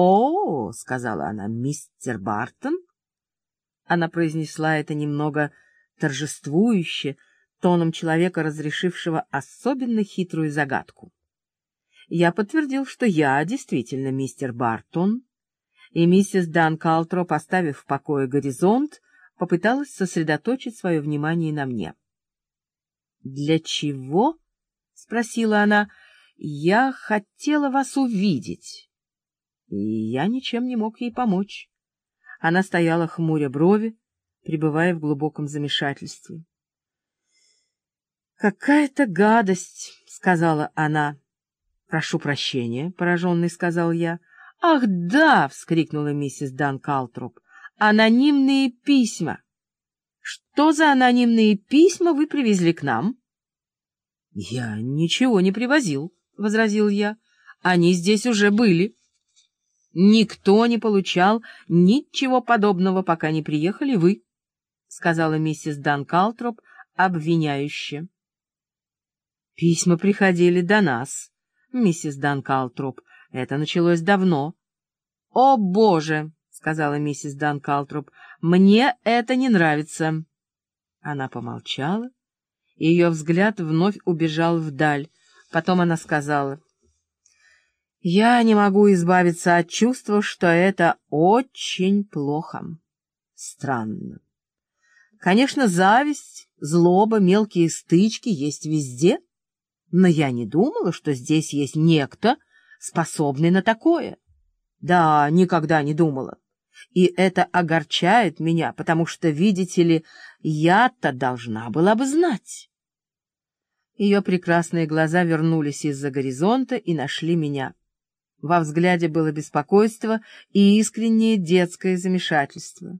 «О, — сказала она, — мистер Бартон?» Она произнесла это немного торжествующе, тоном человека, разрешившего особенно хитрую загадку. Я подтвердил, что я действительно мистер Бартон, и миссис Дан Калтро, поставив в покое горизонт, попыталась сосредоточить свое внимание на мне. «Для чего?» — спросила она. «Я хотела вас увидеть». И я ничем не мог ей помочь. Она стояла хмуря брови, пребывая в глубоком замешательстве. «Какая-то гадость», — сказала она. «Прошу прощения», — пораженный сказал я. «Ах, да!» — вскрикнула миссис Дан Калтроп. «Анонимные письма!» «Что за анонимные письма вы привезли к нам?» «Я ничего не привозил», — возразил я. «Они здесь уже были». «Никто не получал ничего подобного, пока не приехали вы», — сказала миссис Дан Калтроп обвиняюще. «Письма приходили до нас», миссис Дан Калтроп. Это началось давно. — О, Боже! — сказала миссис Дан Калтроп. — Мне это не нравится. Она помолчала, и ее взгляд вновь убежал вдаль. Потом она сказала. — Я не могу избавиться от чувства, что это очень плохо. Странно. Конечно, зависть, злоба, мелкие стычки есть везде — но я не думала, что здесь есть некто, способный на такое. Да, никогда не думала. И это огорчает меня, потому что, видите ли, я-то должна была бы знать. Ее прекрасные глаза вернулись из-за горизонта и нашли меня. Во взгляде было беспокойство и искреннее детское замешательство.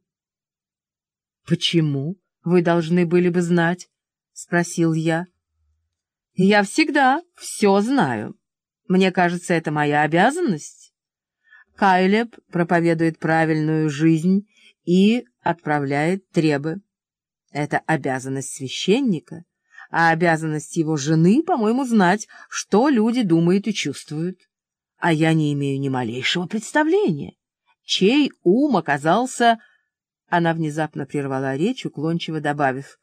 — Почему вы должны были бы знать? — спросил я. — я всегда все знаю. Мне кажется, это моя обязанность. Кайлеб проповедует правильную жизнь и отправляет требы. Это обязанность священника, а обязанность его жены, по-моему, знать, что люди думают и чувствуют. А я не имею ни малейшего представления, чей ум оказался... Она внезапно прервала речь, уклончиво добавив.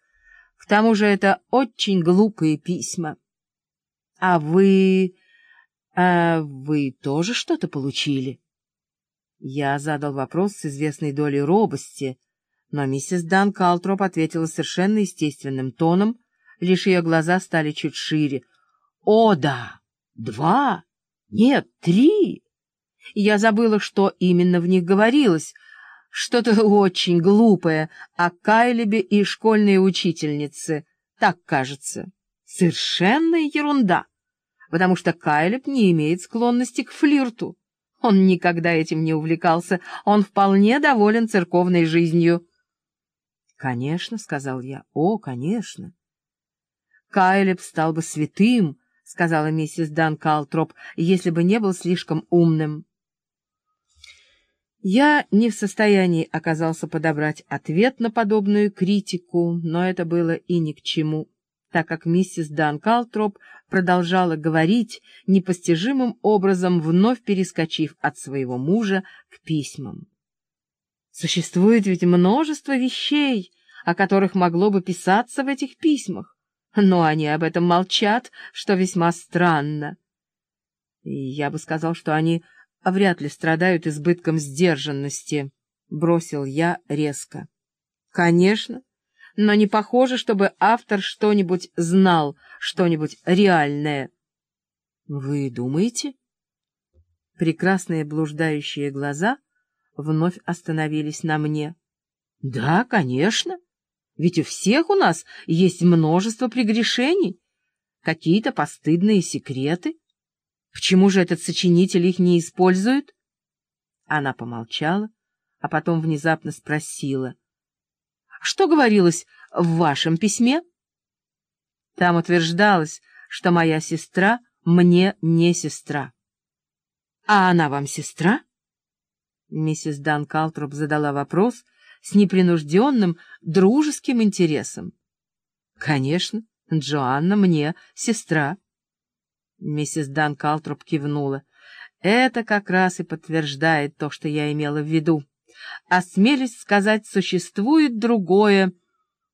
К тому же это очень глупые письма. — А вы... А вы тоже что-то получили? Я задал вопрос с известной долей робости, но миссис Дан Калтроп ответила совершенно естественным тоном, лишь ее глаза стали чуть шире. — О, да! Два! Нет, три! Я забыла, что именно в них говорилось. Что-то очень глупое о Кайлебе и школьной учительнице. Так кажется. Совершенная ерунда, потому что Кайлеб не имеет склонности к флирту. Он никогда этим не увлекался, он вполне доволен церковной жизнью. — Конечно, — сказал я, — о, конечно. — Кайлеб стал бы святым, — сказала миссис Дан Калтроп, — если бы не был слишком умным. Я не в состоянии оказался подобрать ответ на подобную критику, но это было и ни к чему так как миссис Дан Калтроп продолжала говорить, непостижимым образом вновь перескочив от своего мужа к письмам. Существует ведь множество вещей, о которых могло бы писаться в этих письмах, но они об этом молчат, что весьма странно. И я бы сказал, что они вряд ли страдают избытком сдержанности, — бросил я резко. — Конечно, — но не похоже, чтобы автор что-нибудь знал, что-нибудь реальное. — Вы думаете? Прекрасные блуждающие глаза вновь остановились на мне. — Да, конечно. Ведь у всех у нас есть множество прегрешений, какие-то постыдные секреты. Почему же этот сочинитель их не использует? Она помолчала, а потом внезапно спросила — что говорилось в вашем письме? Там утверждалось, что моя сестра мне не сестра. А она вам сестра? Миссис Дан Калтроп задала вопрос с непринужденным, дружеским интересом. Конечно, Джоанна мне сестра. Миссис Дан Калтроп кивнула. Это как раз и подтверждает то, что я имела в виду. Осмелюсь сказать, существует другое,